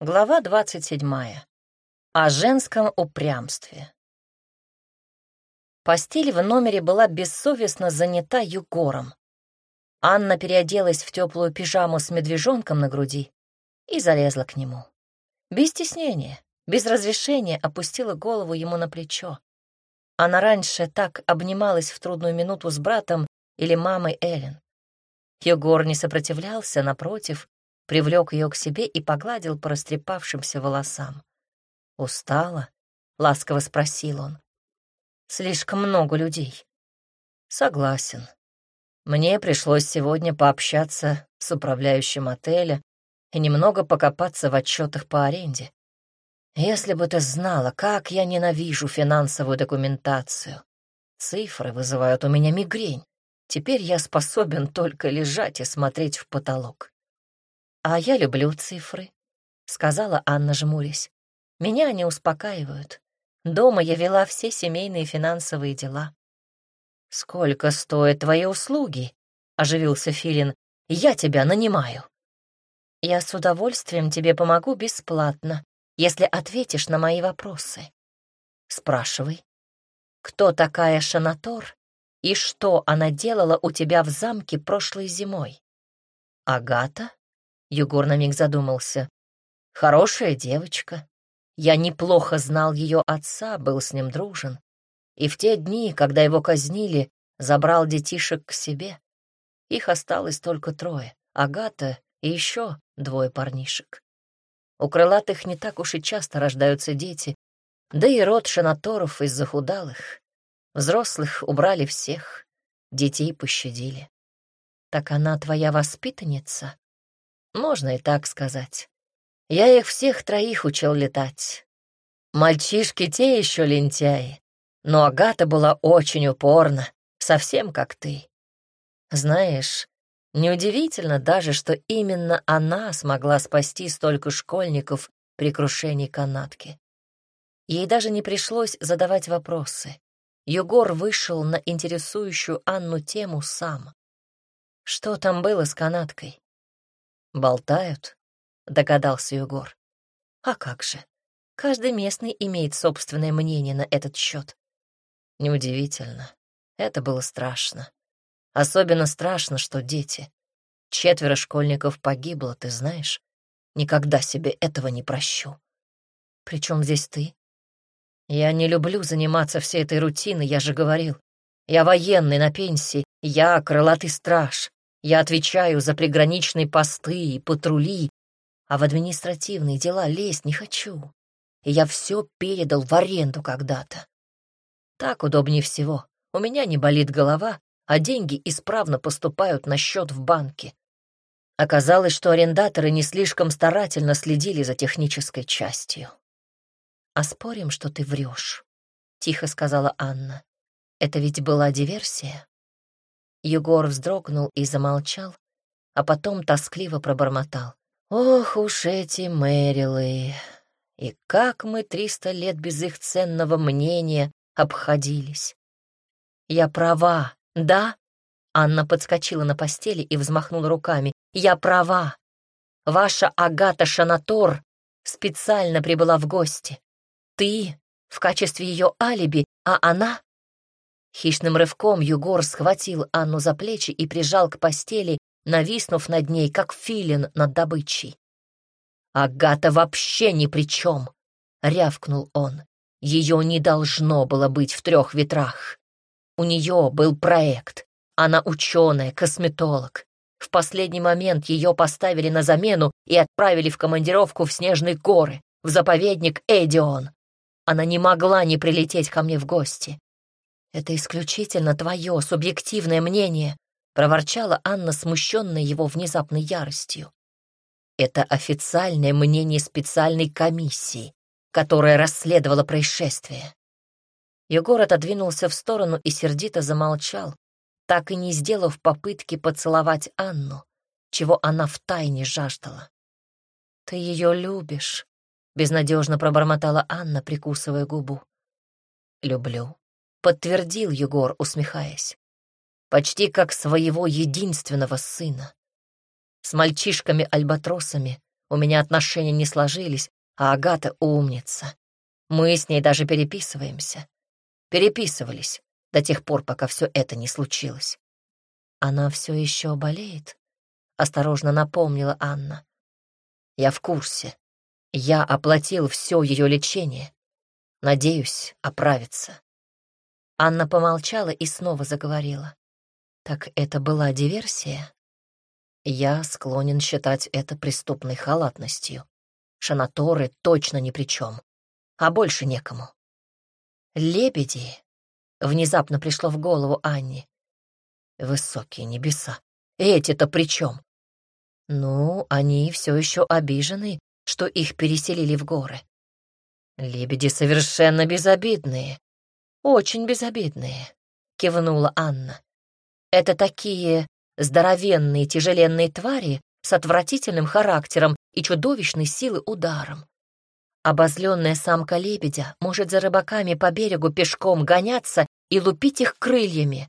Глава двадцать седьмая. О женском упрямстве. Постель в номере была бессовестно занята Югором. Анна переоделась в теплую пижаму с медвежонком на груди и залезла к нему. Без стеснения, без разрешения опустила голову ему на плечо. Она раньше так обнималась в трудную минуту с братом или мамой Эллен. Югор не сопротивлялся, напротив, привлек ее к себе и погладил по растрепавшимся волосам. «Устала?» — ласково спросил он. «Слишком много людей». «Согласен. Мне пришлось сегодня пообщаться с управляющим отеля и немного покопаться в отчетах по аренде. Если бы ты знала, как я ненавижу финансовую документацию. Цифры вызывают у меня мигрень. Теперь я способен только лежать и смотреть в потолок. «А я люблю цифры», — сказала Анна, жмурясь. «Меня они успокаивают. Дома я вела все семейные финансовые дела». «Сколько стоят твои услуги?» — оживился Филин. «Я тебя нанимаю». «Я с удовольствием тебе помогу бесплатно, если ответишь на мои вопросы». «Спрашивай». «Кто такая Шанатор и что она делала у тебя в замке прошлой зимой?» «Агата?» Егор на миг задумался. Хорошая девочка. Я неплохо знал ее отца, был с ним дружен. И в те дни, когда его казнили, забрал детишек к себе. Их осталось только трое — Агата и еще двое парнишек. У крылатых не так уж и часто рождаются дети, да и род шанаторов из захудалых. Взрослых убрали всех, детей пощадили. Так она твоя воспитанница? Можно и так сказать. Я их всех троих учил летать. Мальчишки те еще лентяи, но Агата была очень упорна, совсем как ты. Знаешь, неудивительно даже, что именно она смогла спасти столько школьников при крушении канатки. Ей даже не пришлось задавать вопросы. Егор вышел на интересующую Анну тему сам. Что там было с канаткой? «Болтают?» — догадался Егор. «А как же? Каждый местный имеет собственное мнение на этот счет. Неудивительно. Это было страшно. Особенно страшно, что дети. Четверо школьников погибло, ты знаешь? Никогда себе этого не прощу. Причем здесь ты? Я не люблю заниматься всей этой рутиной, я же говорил. Я военный на пенсии, я крылатый страж. Я отвечаю за приграничные посты и патрули, а в административные дела лезть не хочу. И я все передал в аренду когда-то. Так удобнее всего. У меня не болит голова, а деньги исправно поступают на счет в банке. Оказалось, что арендаторы не слишком старательно следили за технической частью. «А спорим, что ты врешь», — тихо сказала Анна. «Это ведь была диверсия?» Егор вздрогнул и замолчал, а потом тоскливо пробормотал. «Ох уж эти Мэрилы! И как мы триста лет без их ценного мнения обходились!» «Я права, да?» Анна подскочила на постели и взмахнула руками. «Я права! Ваша Агата Шанатор специально прибыла в гости. Ты в качестве ее алиби, а она Хищным рывком Югор схватил Анну за плечи и прижал к постели, нависнув над ней, как филин над добычей. «Агата вообще ни при чем!» — рявкнул он. «Ее не должно было быть в трех ветрах. У нее был проект. Она ученая, косметолог. В последний момент ее поставили на замену и отправили в командировку в Снежные горы, в заповедник Эдион. Она не могла не прилететь ко мне в гости. «Это исключительно твое субъективное мнение», — проворчала Анна, смущенная его внезапной яростью. «Это официальное мнение специальной комиссии, которая расследовала происшествие». Егор отодвинулся в сторону и сердито замолчал, так и не сделав попытки поцеловать Анну, чего она втайне жаждала. «Ты ее любишь», — безнадежно пробормотала Анна, прикусывая губу. «Люблю», — подтвердил Егор, усмехаясь. «Почти как своего единственного сына. С мальчишками-альбатросами У меня отношения не сложились, а Агата умница. Мы с ней даже переписываемся. Переписывались до тех пор, пока все это не случилось. Она все еще болеет? Осторожно напомнила Анна. Я в курсе. Я оплатил все ее лечение. Надеюсь, оправится. Анна помолчала и снова заговорила. Так это была диверсия? Я склонен считать это преступной халатностью. Шанаторы точно ни при чем, а больше некому. Лебеди внезапно пришло в голову Анне. Высокие небеса. Эти-то при чем? Ну, они все еще обижены, что их переселили в горы. Лебеди совершенно безобидные. Очень безобидные, кивнула Анна. Это такие здоровенные тяжеленные твари с отвратительным характером и чудовищной силы ударом. Обозленная самка лебедя может за рыбаками по берегу пешком гоняться и лупить их крыльями,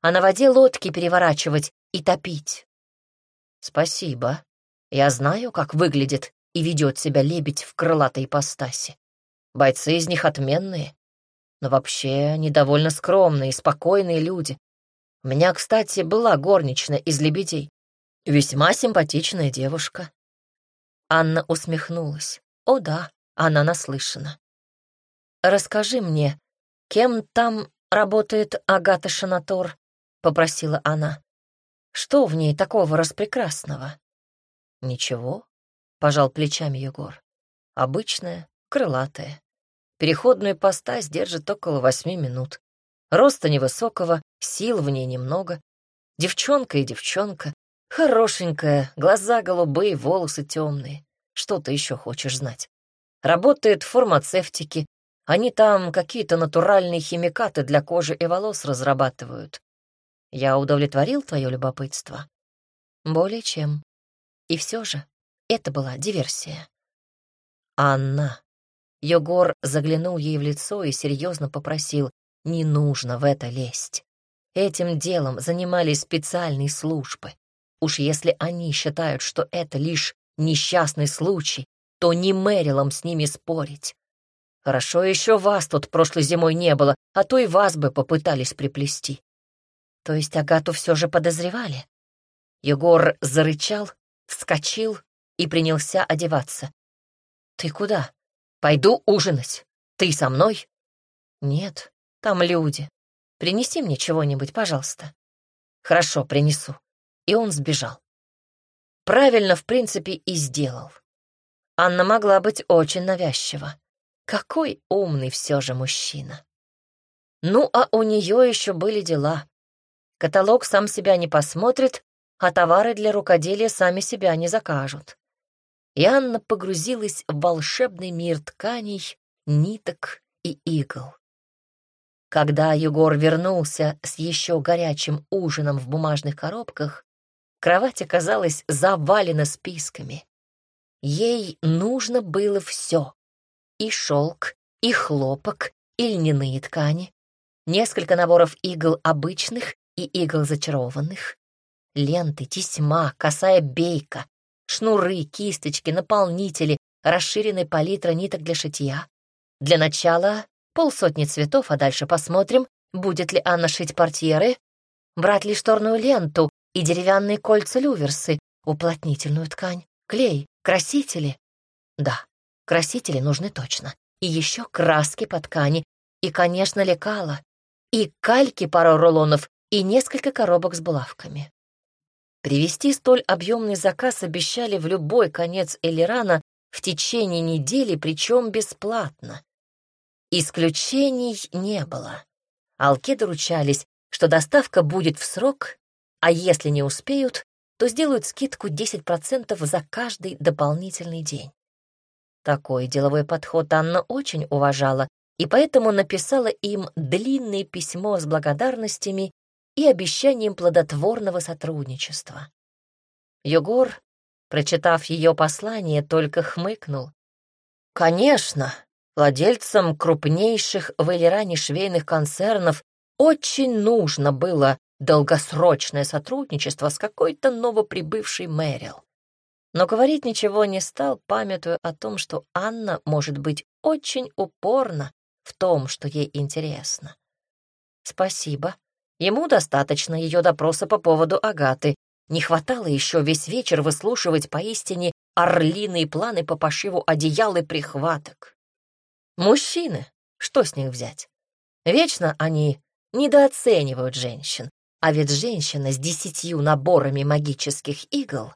а на воде лодки переворачивать и топить. Спасибо. Я знаю, как выглядит и ведет себя лебедь в крылатой ипостаси. Бойцы из них отменные, но вообще они довольно скромные, спокойные люди. У меня, кстати, была горничная из лебедей. Весьма симпатичная девушка. Анна усмехнулась. О да, она наслышана. «Расскажи мне, кем там работает Агата Шанатор?» — попросила она. «Что в ней такого распрекрасного?» «Ничего», — пожал плечами Егор. «Обычная, крылатая. Переходную постась держит около восьми минут. Роста невысокого, сил в ней немного. Девчонка и девчонка. Хорошенькая, глаза голубые, волосы темные. Что ты еще хочешь знать? Работает в фармацевтике. Они там какие-то натуральные химикаты для кожи и волос разрабатывают. Я удовлетворил твое любопытство? Более чем. И все же это была диверсия. Анна. Егор заглянул ей в лицо и серьезно попросил, не нужно в это лезть. Этим делом занимались специальные службы. Уж если они считают, что это лишь несчастный случай, то не Мэрилом с ними спорить. Хорошо еще вас тут прошлой зимой не было, а то и вас бы попытались приплести. То есть Агату все же подозревали? Егор зарычал, вскочил и принялся одеваться. «Ты куда?» «Пойду ужинать. Ты со мной?» «Нет, там люди. Принеси мне чего-нибудь, пожалуйста». «Хорошо, принесу». И он сбежал. Правильно, в принципе, и сделал. Анна могла быть очень навязчива. Какой умный все же мужчина. Ну, а у нее еще были дела. Каталог сам себя не посмотрит, а товары для рукоделия сами себя не закажут. И Анна погрузилась в волшебный мир тканей, ниток и игл. Когда Егор вернулся с еще горячим ужином в бумажных коробках, кровать оказалась завалена списками. Ей нужно было все — и шелк, и хлопок, и льняные ткани, несколько наборов игл обычных и игл зачарованных, ленты, тесьма, косая бейка, шнуры, кисточки, наполнители, расширенный палитра ниток для шитья. Для начала полсотни цветов, а дальше посмотрим, будет ли Анна шить портьеры, брать ли шторную ленту и деревянные кольца-люверсы, уплотнительную ткань, клей, красители. Да, красители нужны точно. И еще краски по ткани, и, конечно, лекала, и кальки пару рулонов, и несколько коробок с булавками. Привезти столь объемный заказ обещали в любой конец Элирана в течение недели, причем бесплатно. Исключений не было. Алкеды ручались, что доставка будет в срок, а если не успеют, то сделают скидку 10% за каждый дополнительный день. Такой деловой подход Анна очень уважала и поэтому написала им длинное письмо с благодарностями и обещанием плодотворного сотрудничества. Егор, прочитав ее послание, только хмыкнул. «Конечно, владельцам крупнейших в Элиране швейных концернов очень нужно было долгосрочное сотрудничество с какой-то новоприбывшей Мэрил. но говорить ничего не стал, памятуя о том, что Анна может быть очень упорна в том, что ей интересно. Спасибо. Ему достаточно ее допроса по поводу Агаты. Не хватало еще весь вечер выслушивать поистине орлиные планы по пошиву одеял и прихваток. Мужчины, что с них взять? Вечно они недооценивают женщин, а ведь женщина с десятью наборами магических игл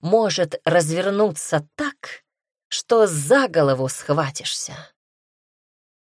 может развернуться так, что за голову схватишься.